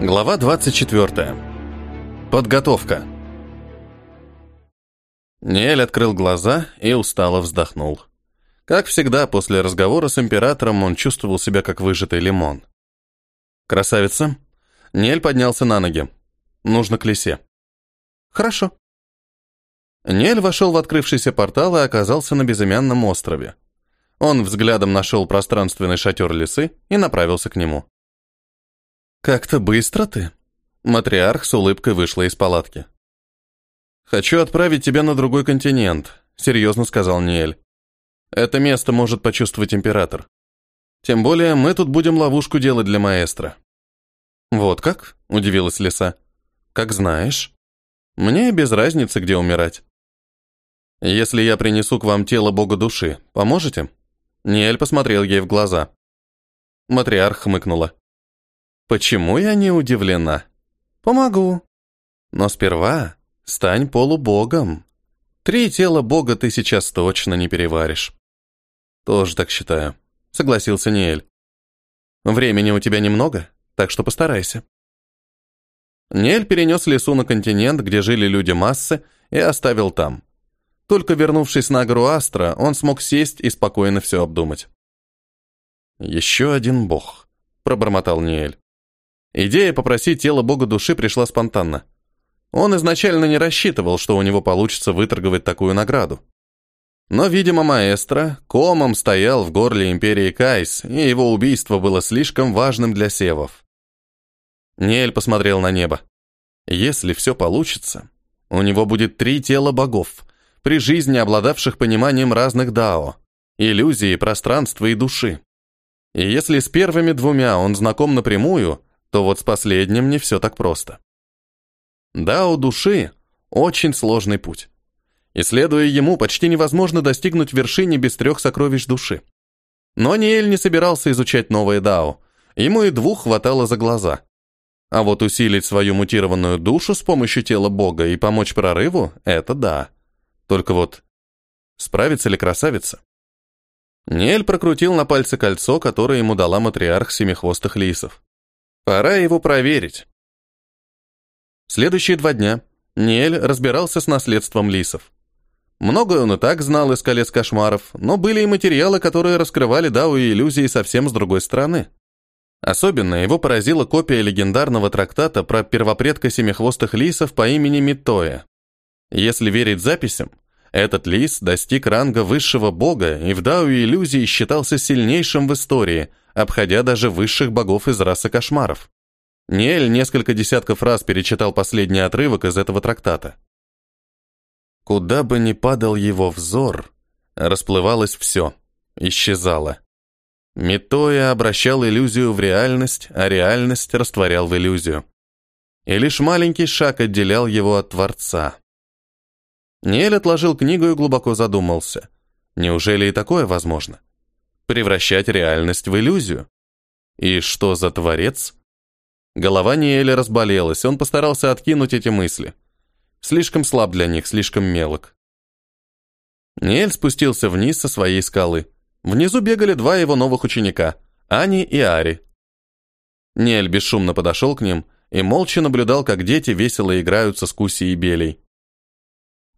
Глава 24. Подготовка. Ниэль открыл глаза и устало вздохнул. Как всегда, после разговора с императором он чувствовал себя как выжатый лимон. «Красавица!» Ниэль поднялся на ноги. «Нужно к лисе». «Хорошо». Ниэль вошел в открывшийся портал и оказался на безымянном острове. Он взглядом нашел пространственный шатер лисы и направился к нему. «Как-то быстро ты». Матриарх с улыбкой вышла из палатки. «Хочу отправить тебя на другой континент», — серьезно сказал Ниэль. «Это место может почувствовать император. Тем более мы тут будем ловушку делать для маэстро». «Вот как?» — удивилась Лиса. «Как знаешь. Мне без разницы, где умирать. Если я принесу к вам тело бога души, поможете?» Ниэль посмотрел ей в глаза. Матриарх хмыкнула. Почему я не удивлена? Помогу. Но сперва стань полубогом. Три тела бога ты сейчас точно не переваришь. Тоже так считаю, согласился Ниэль. Времени у тебя немного, так что постарайся. Ниэль перенес лесу на континент, где жили люди массы, и оставил там. Только вернувшись на гору Астра, он смог сесть и спокойно все обдумать. «Еще один бог», — пробормотал Ниэль. Идея попросить тело бога души пришла спонтанно. Он изначально не рассчитывал, что у него получится выторговать такую награду. Но, видимо, маэстро комом стоял в горле империи Кайс, и его убийство было слишком важным для севов. Нель посмотрел на небо. Если все получится, у него будет три тела богов, при жизни обладавших пониманием разных дао, иллюзии, пространства и души. И если с первыми двумя он знаком напрямую, то вот с последним не все так просто. Да, у души очень сложный путь. Исследуя ему, почти невозможно достигнуть вершины без трех сокровищ души. Но Ниэль не собирался изучать новое Дао. Ему и двух хватало за глаза. А вот усилить свою мутированную душу с помощью тела Бога и помочь прорыву – это да. Только вот справится ли красавица? Ниэль прокрутил на пальце кольцо, которое ему дала матриарх семихвостых лисов. Пора его проверить. Следующие два дня Ниэль разбирался с наследством лисов. Многое он и так знал из колец кошмаров, но были и материалы, которые раскрывали Дау и иллюзии совсем с другой стороны. Особенно его поразила копия легендарного трактата про первопредка семихвостых лисов по имени Митоя. Если верить записям, этот лис достиг ранга высшего бога и в Дау иллюзии считался сильнейшим в истории – обходя даже высших богов из расы кошмаров. Ниэль несколько десятков раз перечитал последний отрывок из этого трактата. Куда бы ни падал его взор, расплывалось все, исчезало. Митоя обращал иллюзию в реальность, а реальность растворял в иллюзию. И лишь маленький шаг отделял его от Творца. Ниэль отложил книгу и глубоко задумался. Неужели и такое возможно? превращать реальность в иллюзию. И что за творец? Голова Ниэля разболелась, он постарался откинуть эти мысли. Слишком слаб для них, слишком мелок. Ниэль спустился вниз со своей скалы. Внизу бегали два его новых ученика, Ани и Ари. Ниэль бесшумно подошел к ним и молча наблюдал, как дети весело играются с Куси и Белей.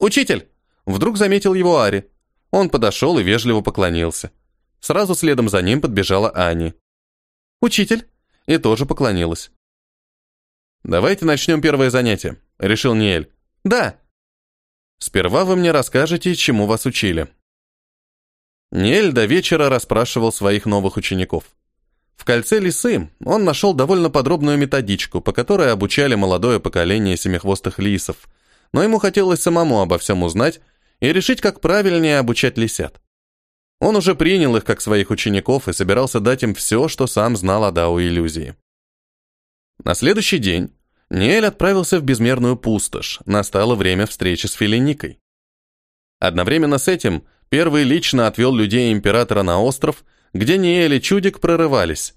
«Учитель!» Вдруг заметил его Ари. Он подошел и вежливо поклонился. Сразу следом за ним подбежала Ани. «Учитель!» И тоже поклонилась. «Давайте начнем первое занятие», — решил Ниэль. «Да!» «Сперва вы мне расскажете, чему вас учили». Ниэль до вечера расспрашивал своих новых учеников. В кольце лисы он нашел довольно подробную методичку, по которой обучали молодое поколение семихвостых лисов, но ему хотелось самому обо всем узнать и решить, как правильнее обучать лисят. Он уже принял их как своих учеников и собирался дать им все, что сам знал о Дао иллюзии. На следующий день Ниэль отправился в безмерную пустошь, настало время встречи с Филиникой. Одновременно с этим первый лично отвел людей императора на остров, где Ниэль и Чудик прорывались.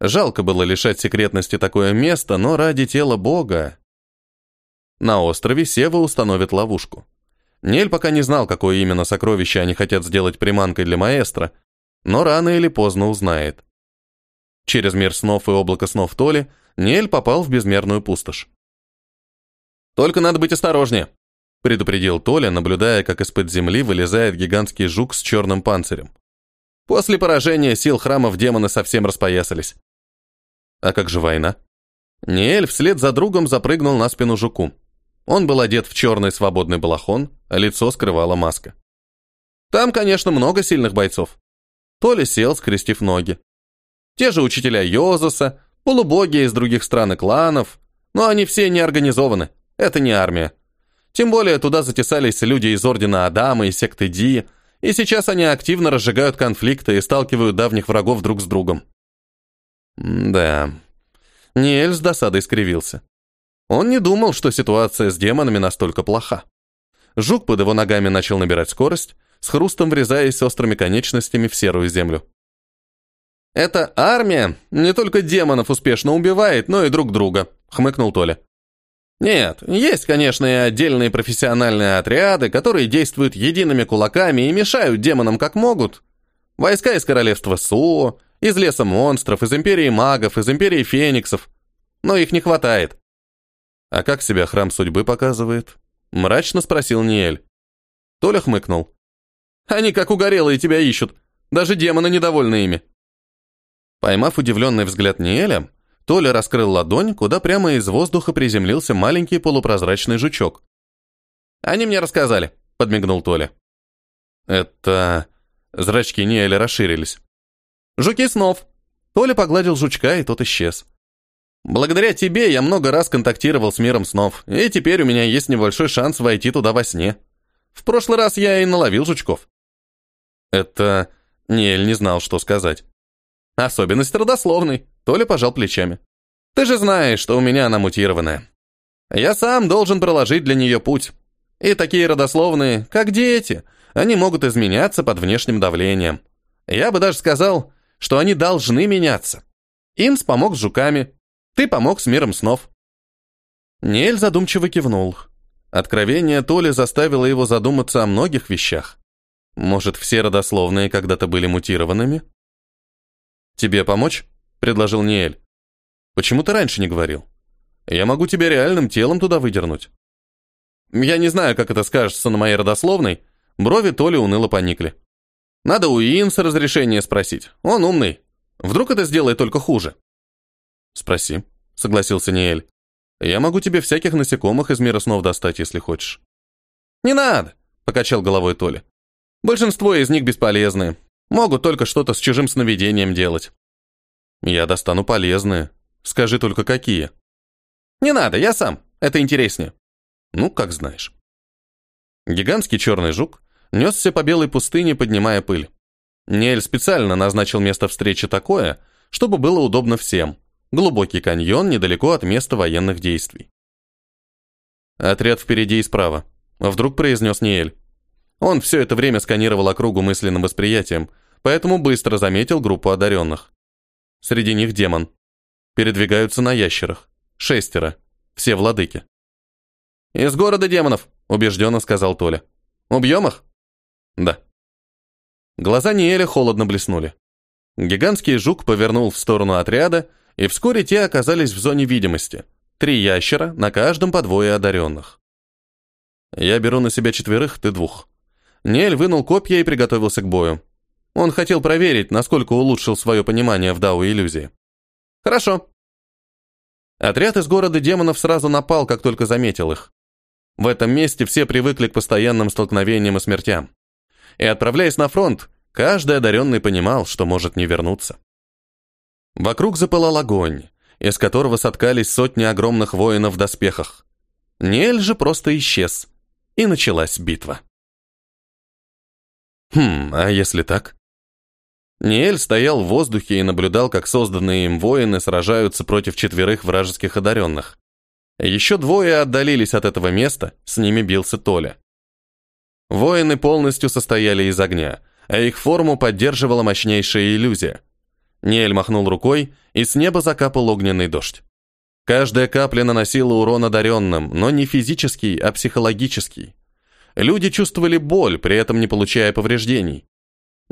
Жалко было лишать секретности такое место, но ради тела бога... На острове Сева установит ловушку. Нель пока не знал, какое именно сокровище они хотят сделать приманкой для маэстро, но рано или поздно узнает. Через мир снов и облако снов Толи Нель попал в безмерную пустошь. «Только надо быть осторожнее», — предупредил Толя, наблюдая, как из-под земли вылезает гигантский жук с черным панцирем. После поражения сил храмов демоны совсем распоясались. А как же война? Ниэль вслед за другом запрыгнул на спину жуку. Он был одет в черный свободный балахон, а лицо скрывала маска. Там, конечно, много сильных бойцов. Толя сел, скрестив ноги. Те же учителя Йозуса, полубоги из других стран и кланов, но они все не организованы, это не армия. Тем более туда затесались люди из Ордена Адама и секты Ди, и сейчас они активно разжигают конфликты и сталкивают давних врагов друг с другом. да. Ниэль с досадой скривился. Он не думал, что ситуация с демонами настолько плоха. Жук под его ногами начал набирать скорость, с хрустом врезаясь острыми конечностями в серую землю. «Эта армия не только демонов успешно убивает, но и друг друга», — хмыкнул Толя. «Нет, есть, конечно, и отдельные профессиональные отряды, которые действуют едиными кулаками и мешают демонам как могут. Войска из королевства Суо, из леса монстров, из империи магов, из империи фениксов. Но их не хватает». «А как себя храм судьбы показывает?» — мрачно спросил Ниэль. Толя хмыкнул. «Они как угорелые тебя ищут. Даже демоны недовольны ими». Поймав удивленный взгляд Ниэля, Толя раскрыл ладонь, куда прямо из воздуха приземлился маленький полупрозрачный жучок. «Они мне рассказали», — подмигнул Толя. «Это...» Зрачки Ниэля расширились. «Жуки снов». Толя погладил жучка, и тот исчез. «Благодаря тебе я много раз контактировал с миром снов, и теперь у меня есть небольшой шанс войти туда во сне. В прошлый раз я и наловил жучков». Это... Ниэль не знал, что сказать. Особенность родословной. Толя пожал плечами. Ты же знаешь, что у меня она мутированная. Я сам должен проложить для нее путь. И такие родословные, как дети, они могут изменяться под внешним давлением. Я бы даже сказал, что они должны меняться. Инс помог с жуками, ты помог с миром снов. Нель задумчиво кивнул. Откровение Толи заставило его задуматься о многих вещах. Может, все родословные когда-то были мутированными? «Тебе помочь?» — предложил Ниэль. «Почему ты раньше не говорил? Я могу тебя реальным телом туда выдернуть». Я не знаю, как это скажется на моей родословной. Брови Толи уныло поникли. Надо у Инса разрешение спросить. Он умный. Вдруг это сделает только хуже. Спроси, согласился Ниэль. Я могу тебе всяких насекомых из мира снов достать, если хочешь. Не надо, покачал головой Толи. Большинство из них бесполезны. Могут только что-то с чужим сновидением делать. Я достану полезные. Скажи только какие. Не надо, я сам. Это интереснее. Ну, как знаешь. Гигантский черный жук несся по белой пустыне, поднимая пыль. Нель специально назначил место встречи такое, чтобы было удобно всем. Глубокий каньон недалеко от места военных действий. Отряд впереди и справа. Вдруг произнес Ниэль. Он все это время сканировал округу мысленным восприятием, поэтому быстро заметил группу одаренных. Среди них демон. Передвигаются на ящерах. Шестеро. Все владыки. «Из города демонов», — убежденно сказал Толя. «Убьем их?» «Да». Глаза Ниэля холодно блеснули. Гигантский жук повернул в сторону отряда, и вскоре те оказались в зоне видимости. Три ящера, на каждом по двое одаренных. «Я беру на себя четверых, ты двух», Нель вынул копья и приготовился к бою. Он хотел проверить, насколько улучшил свое понимание в Дау-иллюзии. «Хорошо». Отряд из города демонов сразу напал, как только заметил их. В этом месте все привыкли к постоянным столкновениям и смертям. И отправляясь на фронт, каждый одаренный понимал, что может не вернуться. Вокруг запылал огонь, из которого соткались сотни огромных воинов в доспехах. Нель же просто исчез, и началась битва. Хм, а если так? Ниэль стоял в воздухе и наблюдал, как созданные им воины сражаются против четверых вражеских одаренных. Еще двое отдалились от этого места, с ними бился Толя. Воины полностью состояли из огня, а их форму поддерживала мощнейшая иллюзия. Ниэль махнул рукой, и с неба закапал огненный дождь. Каждая капля наносила урон одаренным, но не физический, а психологический. Люди чувствовали боль, при этом не получая повреждений.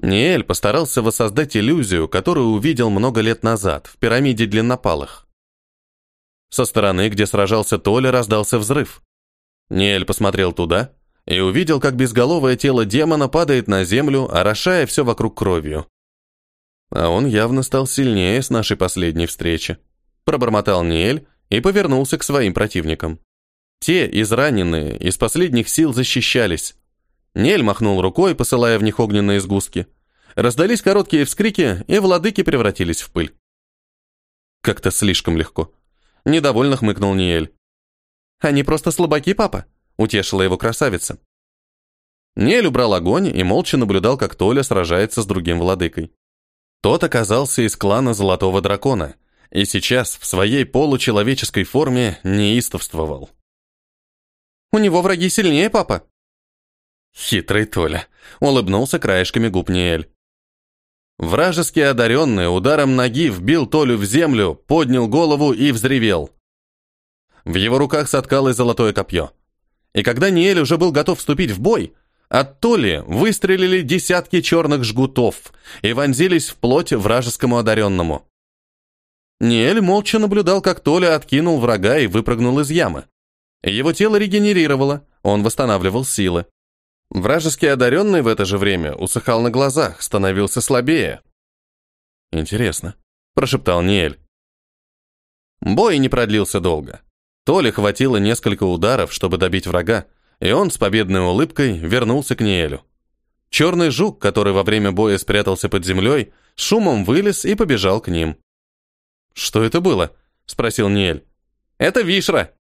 Ниэль постарался воссоздать иллюзию, которую увидел много лет назад в пирамиде длиннопалых. Со стороны, где сражался Толя, раздался взрыв. Ниэль посмотрел туда и увидел, как безголовое тело демона падает на землю, орошая все вокруг кровью. А он явно стал сильнее с нашей последней встречи. Пробормотал Ниэль и повернулся к своим противникам. Те, израненные, из последних сил защищались. Нель махнул рукой, посылая в них огненные сгустки. Раздались короткие вскрики, и владыки превратились в пыль. Как-то слишком легко. Недовольно хмыкнул Ниэль. «Они просто слабаки, папа», — утешила его красавица. Ниэль убрал огонь и молча наблюдал, как Толя сражается с другим владыкой. Тот оказался из клана Золотого Дракона, и сейчас в своей получеловеческой форме неистовствовал. «У него враги сильнее, папа», Хитрый Толя. Улыбнулся краешками губ Ниэль. Вражеский одаренный ударом ноги вбил Толю в землю, поднял голову и взревел. В его руках соткалось золотое копье. И когда Ниэль уже был готов вступить в бой, от Толи выстрелили десятки черных жгутов и вонзились в плоть вражескому одаренному. Ниэль молча наблюдал, как Толя откинул врага и выпрыгнул из ямы. Его тело регенерировало, он восстанавливал силы. Вражеский одаренный в это же время усыхал на глазах, становился слабее. «Интересно», — прошептал Ниэль. Бой не продлился долго. То ли хватило несколько ударов, чтобы добить врага, и он с победной улыбкой вернулся к Ниэлю. Черный жук, который во время боя спрятался под землей, шумом вылез и побежал к ним. «Что это было?» — спросил Ниэль. «Это Вишра».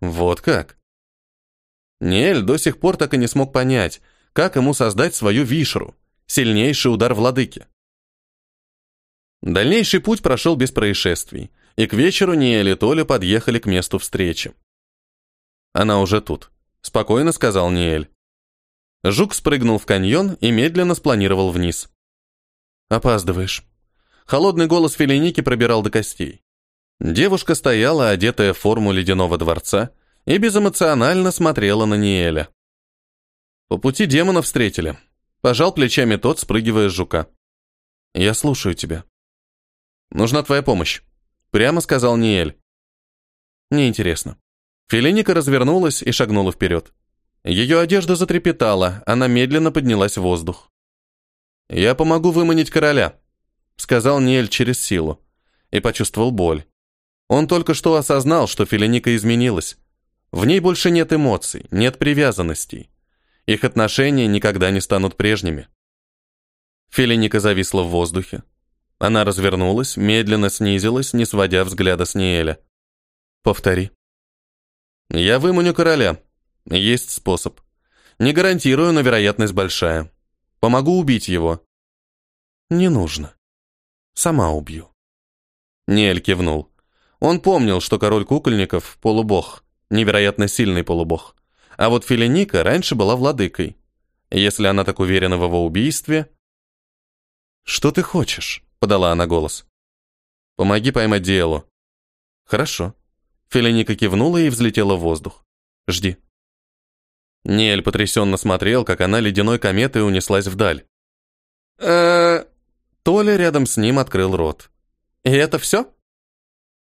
«Вот как?» Ниэль до сих пор так и не смог понять, как ему создать свою вишру, сильнейший удар владыки. Дальнейший путь прошел без происшествий, и к вечеру Ниэль и Толя подъехали к месту встречи. «Она уже тут», — спокойно сказал Ниэль. Жук спрыгнул в каньон и медленно спланировал вниз. «Опаздываешь». Холодный голос Филиники пробирал до костей. Девушка стояла, одетая в форму ледяного дворца, и безэмоционально смотрела на Ниэля. По пути демона встретили. Пожал плечами тот, спрыгивая с жука. «Я слушаю тебя». «Нужна твоя помощь», — прямо сказал Ниэль. «Неинтересно». Филиника развернулась и шагнула вперед. Ее одежда затрепетала, она медленно поднялась в воздух. «Я помогу выманить короля», — сказал Ниэль через силу, и почувствовал боль. Он только что осознал, что Филиника изменилась. В ней больше нет эмоций, нет привязанностей. Их отношения никогда не станут прежними. Филиника зависла в воздухе. Она развернулась, медленно снизилась, не сводя взгляда с Ниэля. «Повтори». «Я выманю короля. Есть способ. Не гарантирую, но вероятность большая. Помогу убить его». «Не нужно. Сама убью». Ниэль кивнул. Он помнил, что король кукольников – полубог невероятно сильный полубог. А вот Филиника раньше была владыкой. Если она так уверена в его убийстве... «Что ты хочешь?» — подала она голос. «Помоги поймать Диэлу». «Хорошо». Филиника кивнула и взлетела в воздух. «Жди». Ниэль потрясенно смотрел, как она ледяной кометой унеслась вдаль. э Толя рядом с ним открыл рот. «И это все?»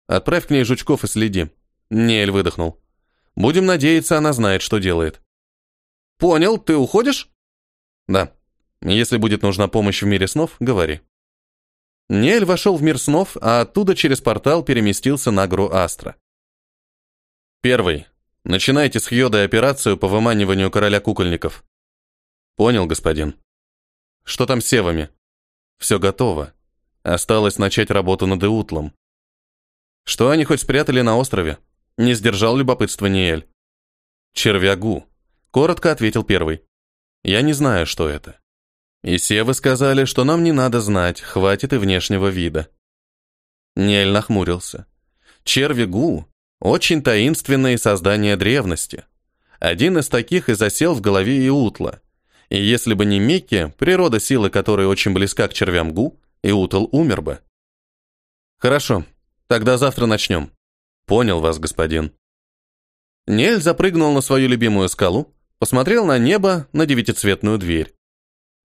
«Отправь к ней жучков и следи». Ниэль выдохнул. Будем надеяться, она знает, что делает. Понял, ты уходишь? Да. Если будет нужна помощь в мире снов, говори. Нель вошел в мир снов, а оттуда через портал переместился на Гру Астра. Первый. Начинайте с Хьода операцию по выманиванию короля кукольников. Понял, господин. Что там с севами? Все готово. Осталось начать работу над Иутлом. Что они хоть спрятали на острове? Не сдержал любопытства Ниэль. «Червягу», — коротко ответил первый. «Я не знаю, что это». И Севы сказали, что нам не надо знать, хватит и внешнего вида. Ниэль нахмурился. Червягу — очень таинственные создания древности. Один из таких и засел в голове Иутла. И если бы не Микки, природа силы которой очень близка к червям Гу, Иутл умер бы. Хорошо, тогда завтра начнем. Понял вас, господин. Нель запрыгнул на свою любимую скалу, посмотрел на небо, на девятицветную дверь.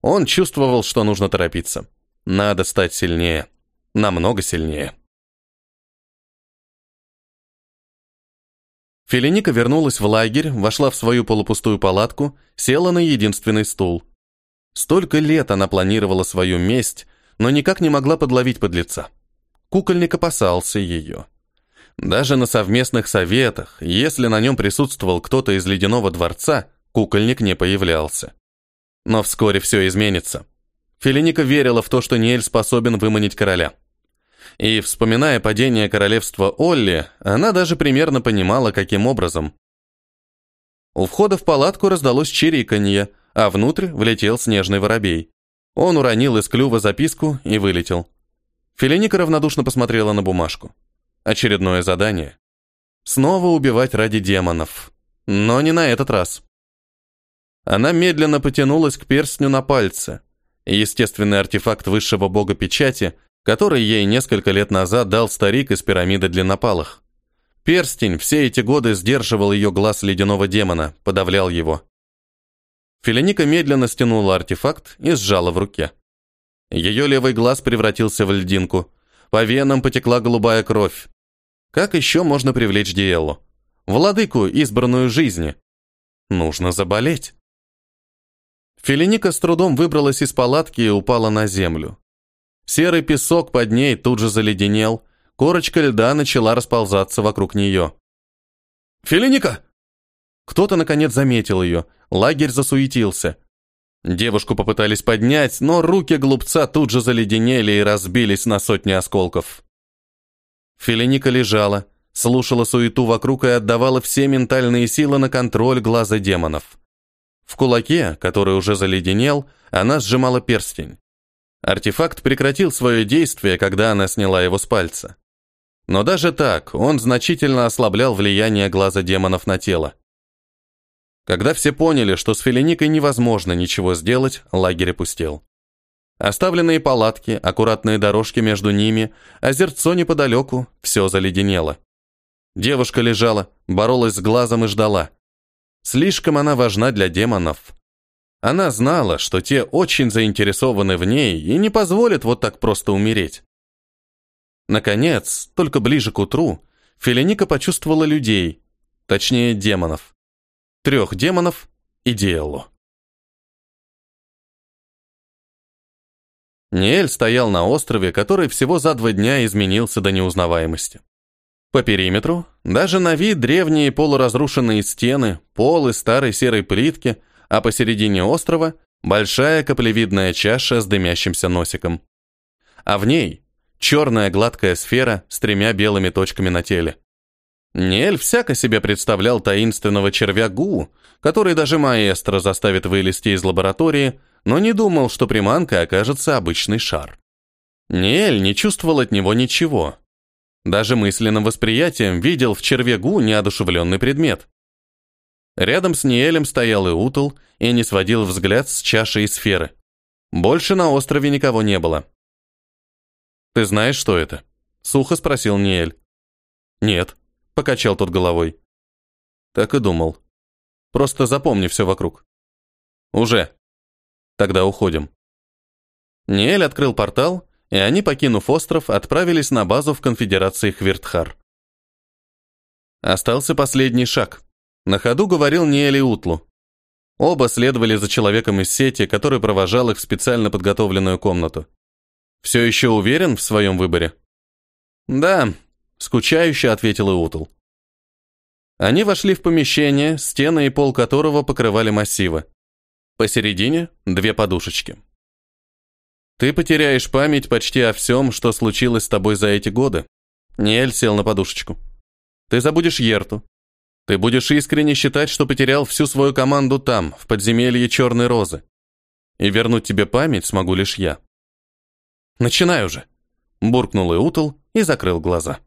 Он чувствовал, что нужно торопиться. Надо стать сильнее. Намного сильнее. Филиника вернулась в лагерь, вошла в свою полупустую палатку, села на единственный стул. Столько лет она планировала свою месть, но никак не могла подловить подлеца. Кукольник опасался ее. Даже на совместных советах, если на нем присутствовал кто-то из ледяного дворца, кукольник не появлялся. Но вскоре все изменится. Филиника верила в то, что Ниэль способен выманить короля. И, вспоминая падение королевства Олли, она даже примерно понимала, каким образом. У входа в палатку раздалось чириканье, а внутрь влетел снежный воробей. Он уронил из клюва записку и вылетел. Филиника равнодушно посмотрела на бумажку. Очередное задание. Снова убивать ради демонов. Но не на этот раз. Она медленно потянулась к перстню на пальце. Естественный артефакт высшего бога печати, который ей несколько лет назад дал старик из пирамиды длиннопалых. Перстень все эти годы сдерживал ее глаз ледяного демона, подавлял его. Филиника медленно стянула артефакт и сжала в руке. Ее левый глаз превратился в льдинку. По венам потекла голубая кровь. Как еще можно привлечь Диэллу? Владыку, избранную жизни. Нужно заболеть. Филиника с трудом выбралась из палатки и упала на землю. Серый песок под ней тут же заледенел, корочка льда начала расползаться вокруг нее. «Филиника!» Кто-то, наконец, заметил ее. Лагерь засуетился. Девушку попытались поднять, но руки глупца тут же заледенели и разбились на сотни осколков. Филиника лежала, слушала суету вокруг и отдавала все ментальные силы на контроль глаза демонов. В кулаке, который уже заледенел, она сжимала перстень. Артефакт прекратил свое действие, когда она сняла его с пальца. Но даже так он значительно ослаблял влияние глаза демонов на тело. Когда все поняли, что с Филиникой невозможно ничего сделать, лагерь опустел. Оставленные палатки, аккуратные дорожки между ними, озерцо неподалеку, все заледенело. Девушка лежала, боролась с глазом и ждала. Слишком она важна для демонов. Она знала, что те очень заинтересованы в ней и не позволят вот так просто умереть. Наконец, только ближе к утру, Филиника почувствовала людей, точнее демонов трех демонов и Диэллу. Ниэль стоял на острове, который всего за два дня изменился до неузнаваемости. По периметру, даже на вид древние полуразрушенные стены, пол из старой серой плитки, а посередине острова большая каплевидная чаша с дымящимся носиком. А в ней черная гладкая сфера с тремя белыми точками на теле. Нель всяко себе представлял таинственного червя Гу, который даже маэстро заставит вылезти из лаборатории, но не думал, что приманкой окажется обычный шар. Нель не чувствовал от него ничего. Даже мысленным восприятием видел в черве Гу неодушевленный предмет. Рядом с Ниэлем стоял Иутл и не сводил взгляд с чаши и сферы. Больше на острове никого не было. «Ты знаешь, что это?» — сухо спросил Ниэль. «Нет», Покачал тот головой. Так и думал. Просто запомни все вокруг. Уже. Тогда уходим. Ниэль открыл портал, и они, покинув остров, отправились на базу в конфедерации Хвиртхар. Остался последний шаг. На ходу говорил Ниэль и Утлу. Оба следовали за человеком из сети, который провожал их в специально подготовленную комнату. «Все еще уверен в своем выборе?» «Да», скучающе ответил Иутл. Они вошли в помещение, стены и пол которого покрывали массивы. Посередине две подушечки. Ты потеряешь память почти о всем, что случилось с тобой за эти годы. Ниэль сел на подушечку. Ты забудешь Ерту. Ты будешь искренне считать, что потерял всю свою команду там, в подземелье Черной Розы. И вернуть тебе память смогу лишь я. Начинай уже. Буркнул Иутл и закрыл глаза.